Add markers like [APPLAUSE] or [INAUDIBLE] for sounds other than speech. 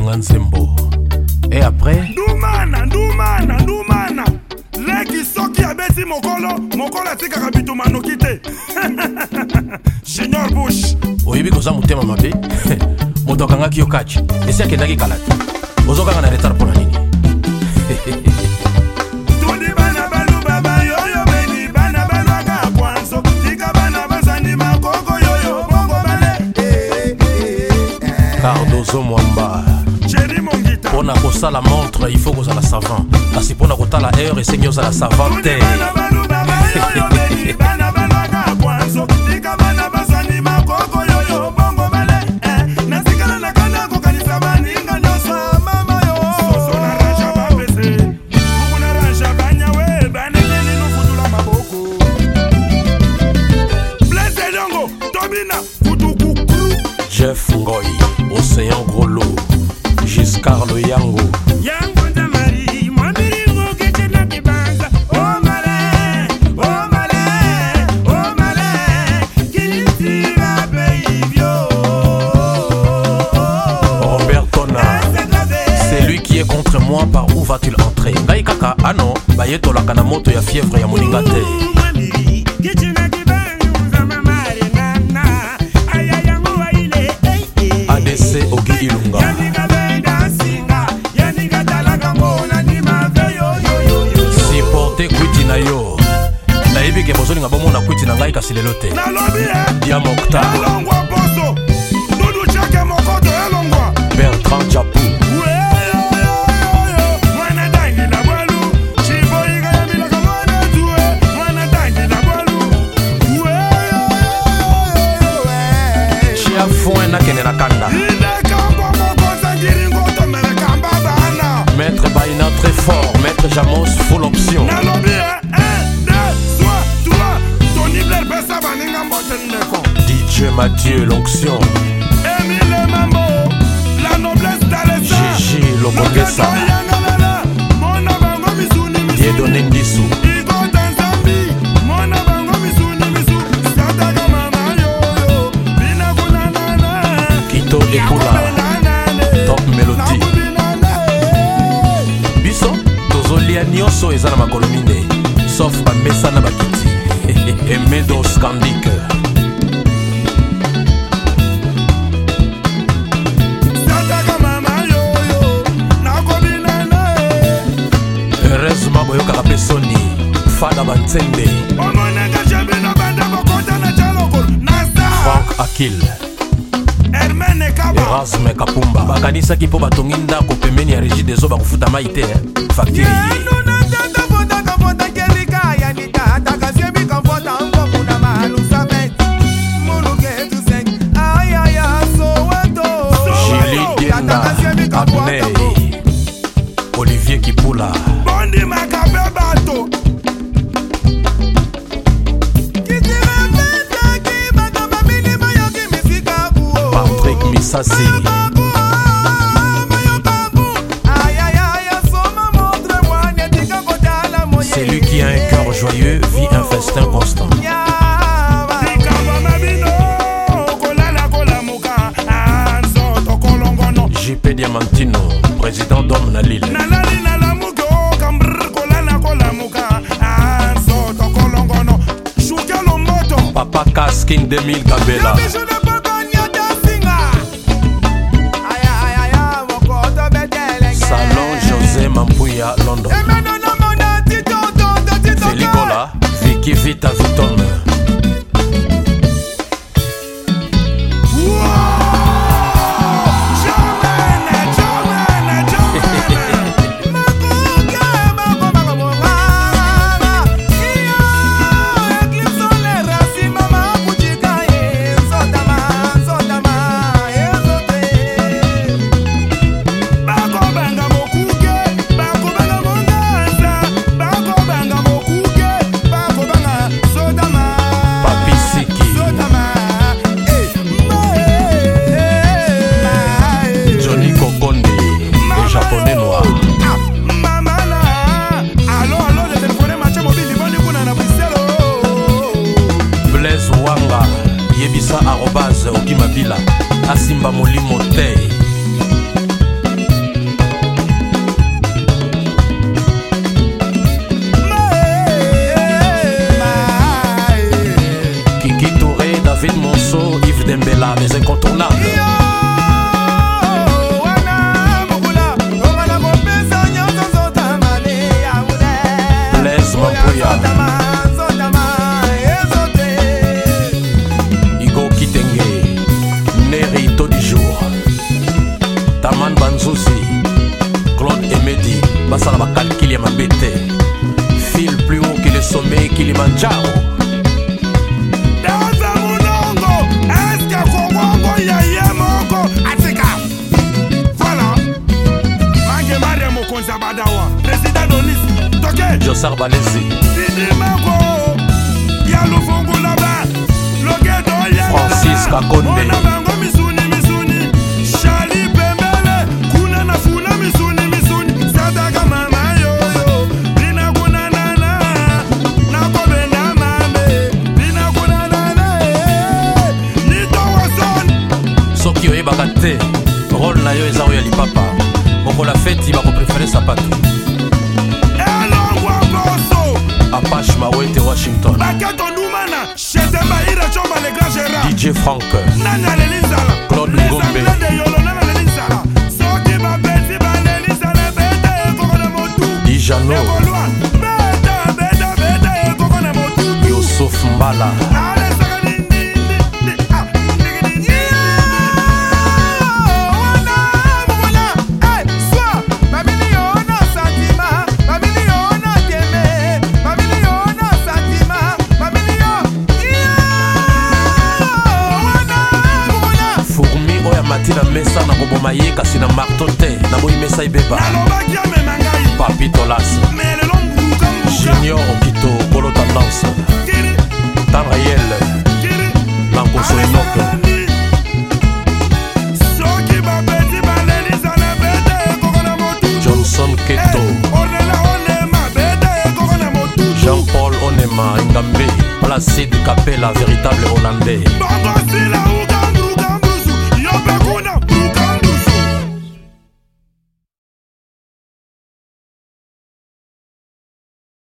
benga nzembo e apres ndumana ndumana ndumana leki soki abeti mokolo mokolo atikaka bituma noki te [LAUGHS] junior bush oyebi koza motema mabe [LAUGHS] moto akangaki yo kaci esi akendaki kala te ozokanga na retard mpo na nini [LAUGHS] eh, eh, eh, cardozo mwamba mpona kosala montre ifo kozala savant kasi mpona kotala heure esengi ozala savant te Jeff Ngoyi Car le yango Yango N'Djamari Moi me livre au guichet de la pibanga Oh malin, oh malin, oh malin Qu'il est sur la paix, il vio Robert Tona C'est lui qui est contre moi Par où va-t-il entrer N'gaye kaka, ah non Bayé Tola, kanamoto, ya fièvre, ya monigaté nayebi ke bozolinga bomona kwiti na ngai kasi lelo te nalobi eh? dia mokta elongwa poso dudu ceke mokoto elongwa eh, bertrand japu nakende eh. na kanda maître baina très fort maître jamos full option Mathieu, l'onction. Emile Mambo, la noblesse d'Alessa. Gigi, Lobogessa. Diedoné Ndissou. Kito Ekula. Top Melody. Biso, tozolia nyonso eza na makolo minei. Sauf bamesa na bakiti. [LAUGHS] Emedo Scandique. ezalaka mpe soni fada banzembe frank akil erasme kapumba bakanisaki mpo batongi ndako pembeni ya regi dezo bakofuta mai te faktiri Olivier Kipula. Bondi bato. président dom na lile nalali nalamuki oyoka mbr kolana kolamuka ansoto ah, kolongono shukelo moto papa kaskin 2000 kabela salon josé mampuya london feligola viki vita kolemba molimo te Kiki Touré, David Monceau, Yves Dembela, les incontournables. basala bakalkile ya mabe te fil plus haut que le sommet kilimanjaro josar balezi francis kakonde koyebaka te role na yo eza oyo ya lipapa mokola feti bakoprefere sapato apache mawete washington baketondumana chetebaire comba le grand gérard dj frank nani aleli nzala claude ngombe dijano yosuf mbala ah! koboma ye kasi na marto te naboyimesa ebeba papi tolas junior okito bolo tendance tanrayel lankoso enoke johnson keto jean-paul onema ngambe placide capela véritable hollandais